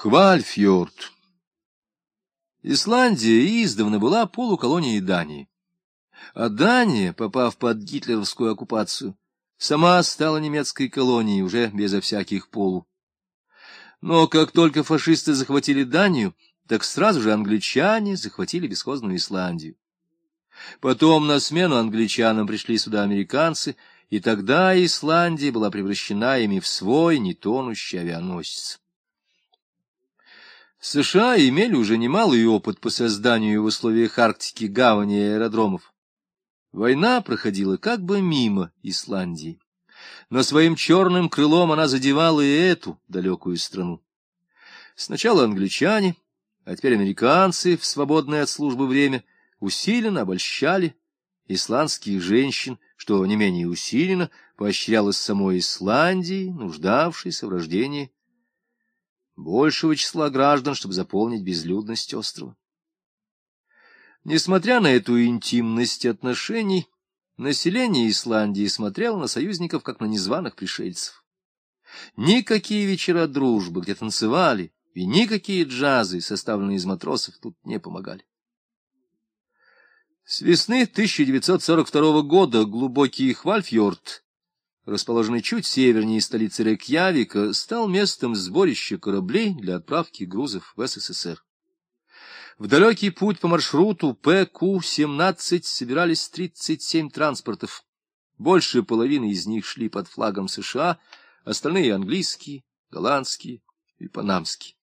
Хвальфьорд. Исландия издавна была полуколонией Дании. А Дания, попав под гитлеровскую оккупацию, сама стала немецкой колонией, уже безо всяких полу. Но как только фашисты захватили Данию, так сразу же англичане захватили бесхозную Исландию. Потом на смену англичанам пришли сюда американцы, и тогда Исландия была превращена ими в свой нетонущий авианосец. США имели уже немалый опыт по созданию в условиях Арктики гавани и аэродромов. Война проходила как бы мимо Исландии, но своим черным крылом она задевала и эту далекую страну. Сначала англичане, а теперь американцы в свободное от службы время усиленно обольщали исландских женщин, что не менее усиленно поощрялось самой Исландии, нуждавшейся в рождении большего числа граждан, чтобы заполнить безлюдность острова. Несмотря на эту интимность отношений, население Исландии смотрело на союзников, как на незваных пришельцев. Никакие вечера дружбы, где танцевали, и никакие джазы, составленные из матросов, тут не помогали. С весны 1942 года глубокий Хвальфьорд расположенный чуть севернее столицы Рейкьявика, стал местом сборища кораблей для отправки грузов в СССР. В далекий путь по маршруту ПК-17 собирались 37 транспортов. Большая половина из них шли под флагом США, остальные — английские, голландские и панамские.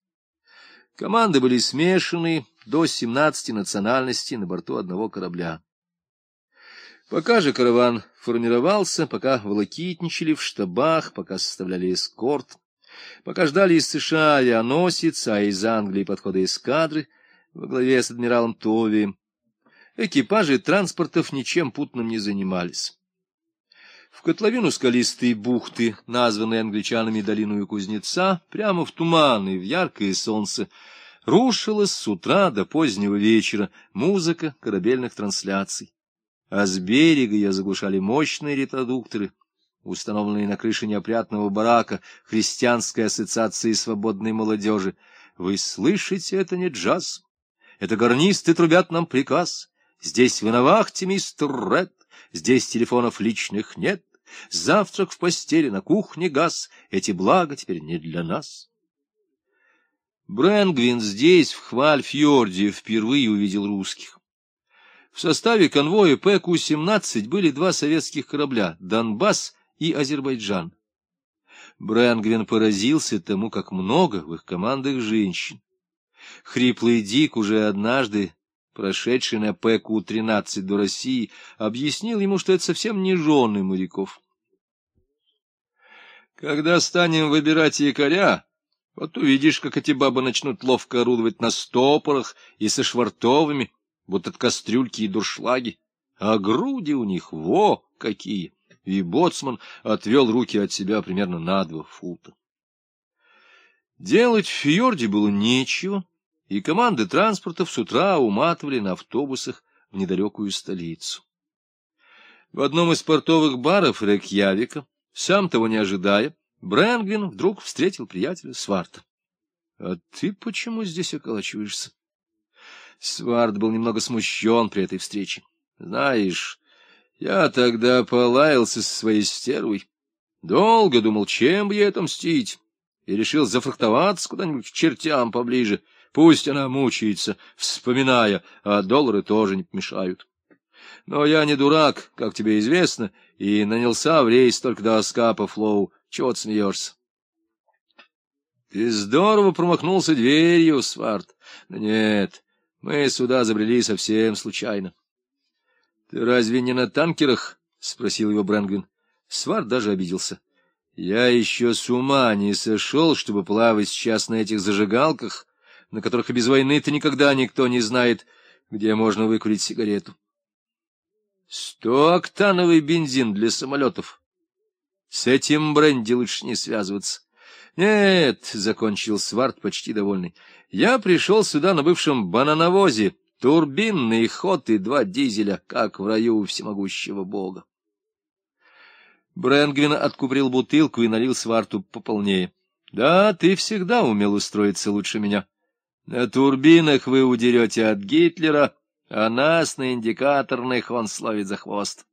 Команды были смешаны до 17 национальностей на борту одного корабля. Пока же караван формировался, пока волокитничали в штабах, пока составляли эскорт, пока ждали из США авианосец, а из Англии подхода эскадры во главе с адмиралом Тови, экипажи транспортов ничем путным не занимались. В котловину скалистой бухты, названной англичанами долиную Кузнеца, прямо в туман и в яркое солнце, рушилась с утра до позднего вечера музыка корабельных трансляций а с берега ее заглушали мощные репродукторы, установленные на крыше неопрятного барака Христианской ассоциации свободной молодежи. Вы слышите, это не джаз. Это гарнисты трубят нам приказ. Здесь вы на вахте, мистер Ред. Здесь телефонов личных нет. Завтрак в постели, на кухне газ. Эти блага теперь не для нас. Брэнгвин здесь, в Хвальфьорде, впервые увидел русских. В составе конвоя ПК-17 были два советских корабля — «Донбасс» и «Азербайджан». Брэнгвин поразился тому, как много в их командах женщин. Хриплый Дик, уже однажды прошедший на ПК-13 до России, объяснил ему, что это совсем не жены моряков. Когда станем выбирать якоря, вот увидишь, как эти бабы начнут ловко орудовать на стопорах и со швартовыми, будто кастрюльки и дуршлаги, а груди у них во какие! И боцман отвел руки от себя примерно на два фута. Делать в фьорде было нечего, и команды транспортов с утра уматывали на автобусах в недалекую столицу. В одном из портовых баров Рекьявика, сам того не ожидая, Брэнгвин вдруг встретил приятеля Сварта. — А ты почему здесь околачиваешься? Свард был немного смущен при этой встрече. Знаешь, я тогда полаялся со своей стервой. Долго думал, чем бы ей отомстить, и решил зафрахтоваться куда-нибудь к чертям поближе. Пусть она мучается, вспоминая, а доллары тоже не помешают. Но я не дурак, как тебе известно, и нанялся в рейс только до Аскапа Флоу. Чего ты смеешься? Ты здорово промахнулся дверью, Сварт. Нет, мы сюда забрели совсем случайно. — Ты разве не на танкерах? — спросил его Брэнгвин. Свар даже обиделся. — Я еще с ума не сошел, чтобы плавать сейчас на этих зажигалках, на которых и без войны-то никогда никто не знает, где можно выкурить сигарету. Сто-октановый бензин для самолетов. С этим бренди лучше не связываться. Нет, — закончил Сварт, почти довольный, — я пришел сюда на бывшем банановозе, турбинный ход и два дизеля, как в раю всемогущего бога. Брэнгвин откуприл бутылку и налил сварту пополнее. — Да, ты всегда умел устроиться лучше меня. На турбинах вы удерете от Гитлера, а нас на индикаторных он словит за хвост.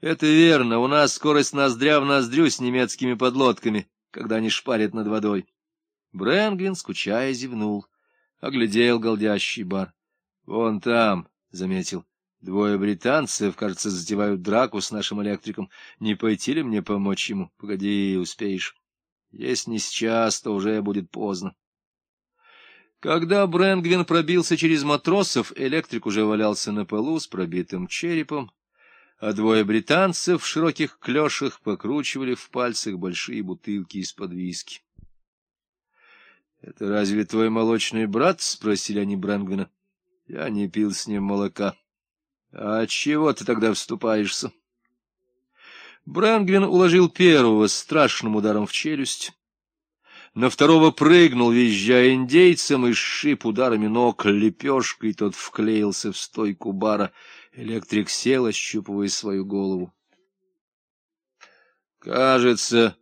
Это верно, у нас скорость ноздря в ноздрю с немецкими подлодками, когда они шпарят над водой. Брэнгвин, скучая, зевнул, оглядел голдящий бар. — Вон там, — заметил, — двое британцев, кажется, затевают драку с нашим электриком. Не пойти ли мне помочь ему? Погоди, успеешь. Если не сейчас, то уже будет поздно. Когда Брэнгвин пробился через матросов, электрик уже валялся на полу с пробитым черепом, а двое британцев в широких клешах покручивали в пальцах большие бутылки из-под виски. — Это разве твой молочный брат? — спросили они Брэнгвина. — Я не пил с ним молока. — А чего ты тогда вступаешься? Брэнгвин уложил первого страшным ударом в челюсть. На второго прыгнул, визжая индейцем, и сшиб ударами ног лепешкой, тот вклеился в стойку бара — Электрик сел, ощупывая свою голову. — Кажется,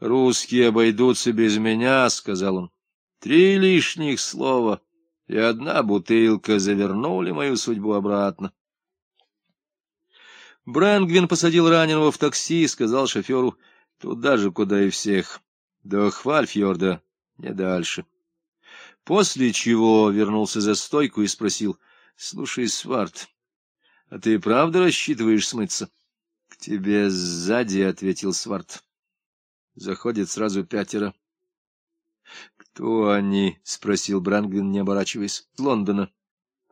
русские обойдутся без меня, — сказал он. — Три лишних слова, и одна бутылка завернули мою судьбу обратно. Брэнгвин посадил раненого в такси и сказал шоферу, туда же, куда и всех, до Хвальфьорда, не дальше. После чего вернулся за стойку и спросил, — Слушай, Сварт, — А ты правда рассчитываешь смыться? — К тебе сзади, — ответил Сварт. Заходит сразу пятеро. — Кто они? — спросил Брангвин, не оборачиваясь. — Лондона.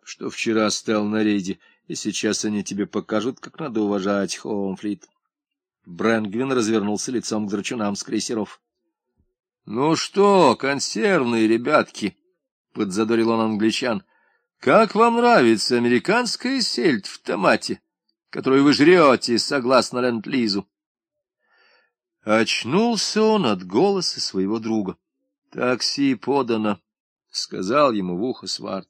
Что вчера стал на рейде, и сейчас они тебе покажут, как надо уважать Хоумфлит. Брэнгвин развернулся лицом к драчунам с крейсеров. — Ну что, консервные ребятки, — подзадорил он англичан, — как вам нравится американская сельдь в томате, которую вы жрете, согласно ленд-лизу? Очнулся он от голоса своего друга. — Такси подано, — сказал ему в ухо Сварт.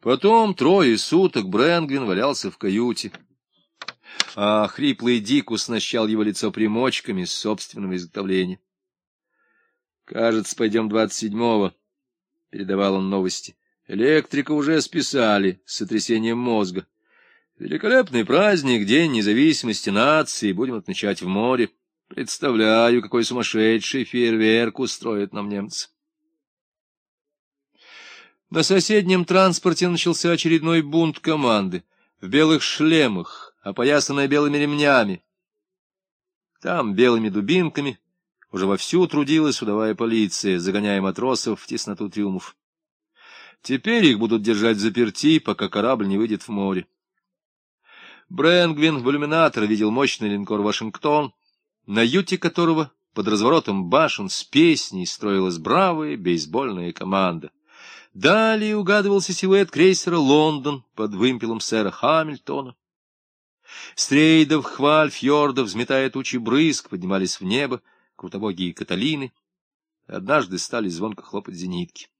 Потом трое суток Брэнгвин валялся в каюте, а хриплый Дик уснащал его лицо примочками собственного изготовления. — Кажется, пойдем двадцать седьмого, — передавал он новости. Электрика уже списали с сотрясением мозга. Великолепный праздник, День независимости нации, будем отмечать в море. Представляю, какой сумасшедший фейерверк устроят нам немцы. На соседнем транспорте начался очередной бунт команды. В белых шлемах, опоясанная белыми ремнями. Там белыми дубинками уже вовсю трудилась судовая полиция, загоняя матросов в тесноту трюмов. Теперь их будут держать заперти, пока корабль не выйдет в море. Брэнгвин в иллюминатор видел мощный линкор «Вашингтон», на юте которого под разворотом башен с песней строилась бравая бейсбольная команда. Далее угадывался силуэт крейсера «Лондон» под вымпелом сэра Хамильтона. Стрейдов, хваль, фьордов, взметая тучи брызг, поднимались в небо крутобогие Каталины. Однажды стали звонко хлопать зенитки. —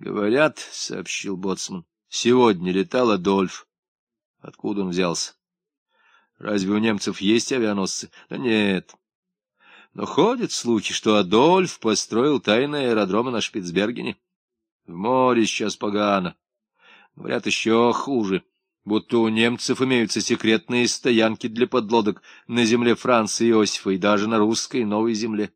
Говорят, — сообщил Боцман, — сегодня летал Адольф. Откуда он взялся? Разве у немцев есть авианосцы? Да нет. Но ходят слухи, что Адольф построил тайные аэродромы на Шпицбергене. В море сейчас погано. Говорят, еще хуже, будто у немцев имеются секретные стоянки для подлодок на земле Франции Иосифа и даже на русской новой земле.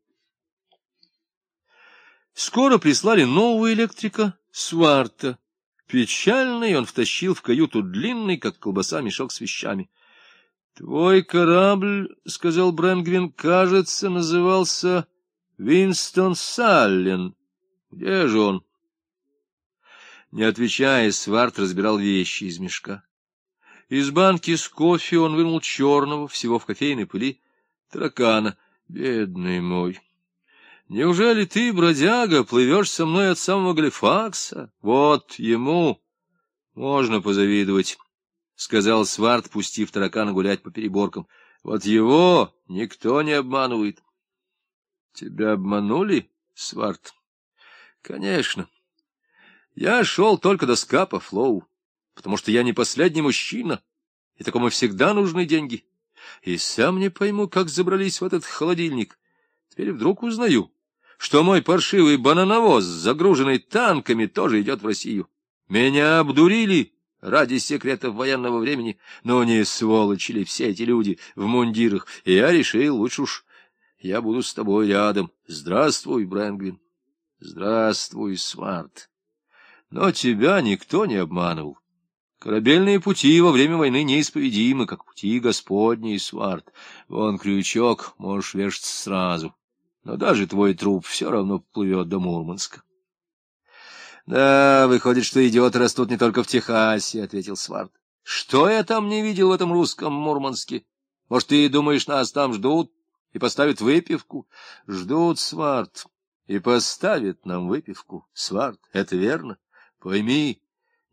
Скоро прислали нового электрика, Сварта. Печальный он втащил в каюту длинный, как колбаса, мешок с вещами. — Твой корабль, — сказал Брэнгвин, — кажется, назывался Винстон Саллен. Где же он? Не отвечая, Сварт разбирал вещи из мешка. Из банки с кофе он вынул черного, всего в кофейной пыли, таракана. Бедный мой! Неужели ты, бродяга, плывешь со мной от самого Галифакса? Вот ему можно позавидовать, — сказал Сварт, пустив таракана гулять по переборкам. Вот его никто не обманывает. Тебя обманули, Сварт? Конечно. Я шел только до скапа, Флоу, потому что я не последний мужчина, и такому всегда нужны деньги. И сам не пойму, как забрались в этот холодильник. Теперь вдруг узнаю, что мой паршивый банановоз, загруженный танками, тоже идет в Россию. Меня обдурили ради секретов военного времени, но не сволочи ли все эти люди в мундирах, и я решил, лучше уж я буду с тобой рядом. Здравствуй, Брэнгвин. Здравствуй, Сварт. Но тебя никто не обманывал. Корабельные пути во время войны неисповедимы, как пути Господни, Сварт. Вон крючок, можешь вешаться сразу. Но даже твой труп все равно плывет до Мурманска. — Да, выходит, что идиоты растут не только в Техасе, — ответил Сварт. — Что я там не видел в этом русском Мурманске? Может, ты думаешь, нас там ждут и поставят выпивку? Ждут, Сварт, и поставят нам выпивку, Сварт, это верно. Пойми,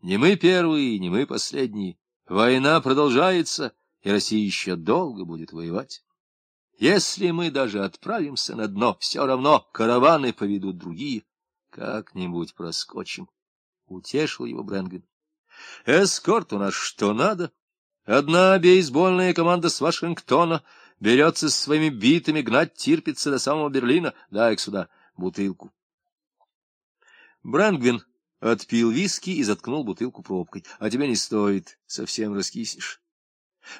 не мы первые, не мы последние. Война продолжается, и Россия еще долго будет воевать. Если мы даже отправимся на дно, все равно караваны поведут другие. Как-нибудь проскочим. Утешил его Брэнгвин. Эскорт у нас что надо. Одна бейсбольная команда с Вашингтона берется со своими битами гнать тирпица до самого Берлина. Дай-ка сюда бутылку. Брэнгвин отпил виски и заткнул бутылку пробкой. А тебе не стоит, совсем раскиснешь.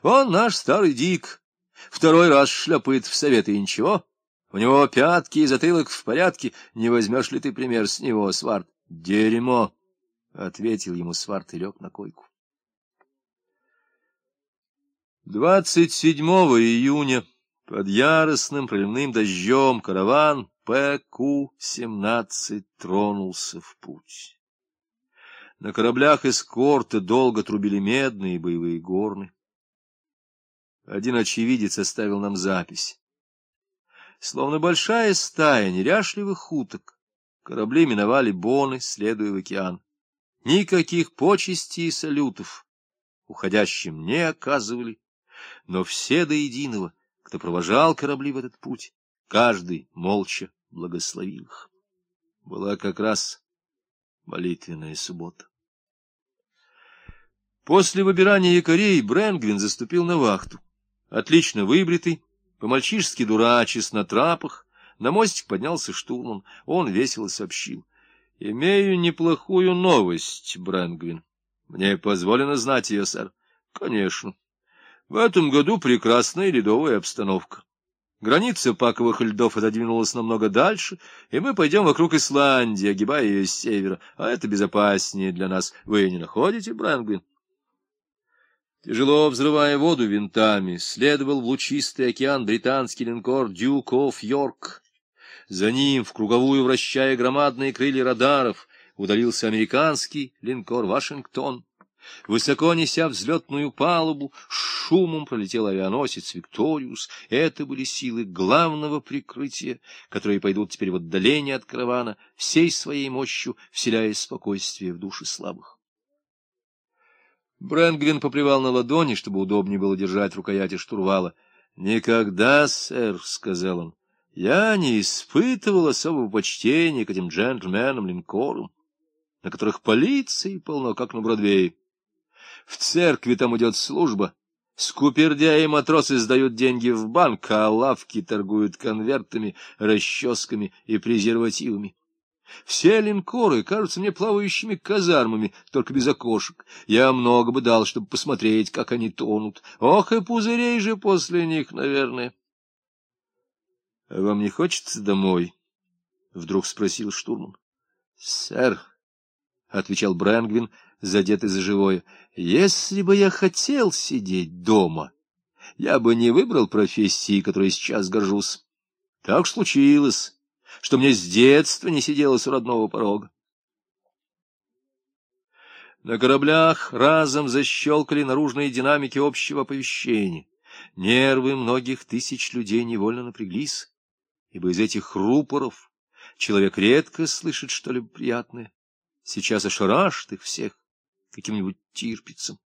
Он наш старый Дик. Второй раз шляпает в советы и ничего. У него пятки и затылок в порядке. Не возьмешь ли ты пример с него, Сварт? Дерьмо, — ответил ему Сварт и лег на койку. 27 июня под яростным проливным дождем караван ПК-17 тронулся в путь. На кораблях эскорта долго трубили медные боевые горны. Один очевидец оставил нам запись. Словно большая стая неряшливых уток, корабли миновали Боны, следуя в океан. Никаких почестей и салютов уходящим не оказывали, но все до единого, кто провожал корабли в этот путь, каждый молча благословил их. Была как раз молитвенная суббота. После выбирания якорей Брэнгвин заступил на вахту. Отлично выбритый, по-мальчишески дурачись на трапах, на мостик поднялся штурман. Он весело сообщил. — Имею неплохую новость, Брэнгвин. Мне позволено знать ее, сэр. — Конечно. В этом году прекрасная ледовая обстановка. Граница паковых льдов отодвинулась намного дальше, и мы пойдем вокруг Исландии, огибая ее с севера, а это безопаснее для нас. Вы не находите, Брэнгвин? — Тяжело взрывая воду винтами, следовал в лучистый океан британский линкор «Дюк оф Йорк». За ним, в круговую вращая громадные крылья радаров, удалился американский линкор «Вашингтон». Высоко неся взлетную палубу, шумом пролетел авианосец «Викториус». Это были силы главного прикрытия, которые пойдут теперь в отдаление от каравана, всей своей мощью вселяя спокойствие в души слабых. Брэнгвин поплевал на ладони, чтобы удобнее было держать рукояти штурвала. — Никогда, сэр, — сказал он, — я не испытывал особого почтения к этим джентльменам-линкорам, на которых полиции полно, как на Бродвее. В церкви там идет служба, скупердяи и матросы сдают деньги в банк, а лавки торгуют конвертами, расческами и презервативами. Все линкоры кажутся мне плавающими казармами, только без окошек. Я много бы дал, чтобы посмотреть, как они тонут. Ох, и пузырей же после них, наверное. — А вам не хочется домой? — вдруг спросил штурман. — Сэр, — отвечал Брэнгвин, задетый за живое, — если бы я хотел сидеть дома, я бы не выбрал профессии, которой сейчас горжусь. Так случилось что мне с детства не сиделось у родного порога. На кораблях разом защелкали наружные динамики общего оповещения. Нервы многих тысяч людей невольно напряглись, ибо из этих рупоров человек редко слышит что-либо приятное. Сейчас ошарашит их всех каким-нибудь тирпицем.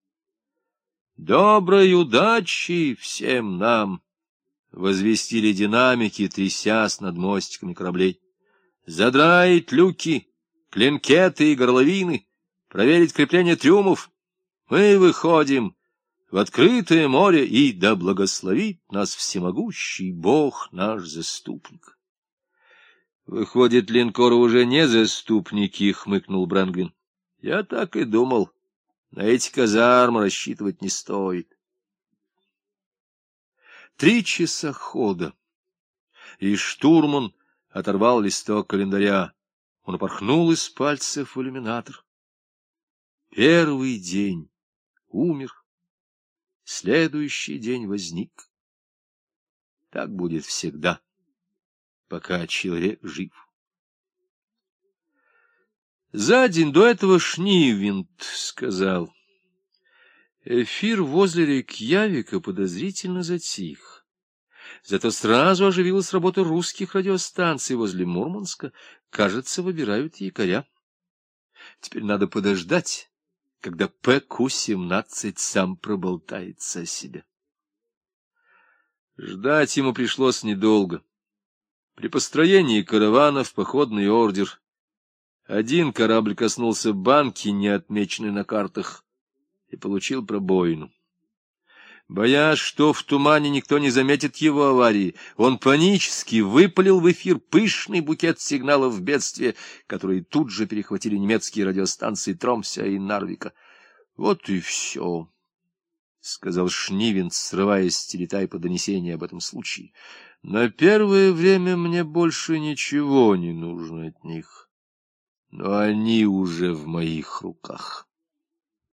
Доброй удачи всем нам! Возвестили динамики, трясясь над мостиками кораблей. Задраить люки, клинкеты и горловины, проверить крепление трюмов. Мы выходим в открытое море, и да благословит нас всемогущий Бог наш заступник. Выходит, линкоры уже не заступники, — хмыкнул Брэнгвин. — Я так и думал. На эти казармы рассчитывать не стоит. Три часа хода. И штурман оторвал листок календаря. Он опорхнул из пальцев в иллюминатор. Первый день умер, следующий день возник. Так будет всегда пока человек жив. За день до этого Шнивинт сказал. Эфир возле Рейкьявика подозрительно затих. Зато сразу оживилась работа русских радиостанций возле Мурманска. Кажется, выбирают якоря. Теперь надо подождать, когда ПК-17 сам проболтается о себе. Ждать ему пришлось недолго. При построении каравана в походный ордер один корабль коснулся банки, не отмеченной на картах, и получил пробоину. Боясь, что в тумане никто не заметит его аварии, он панически выпалил в эфир пышный букет сигналов бедствия, которые тут же перехватили немецкие радиостанции Тромся и Нарвика. Вот и все. — сказал Шнивин, срываясь с телетайпа донесения об этом случае. — На первое время мне больше ничего не нужно от них, но они уже в моих руках.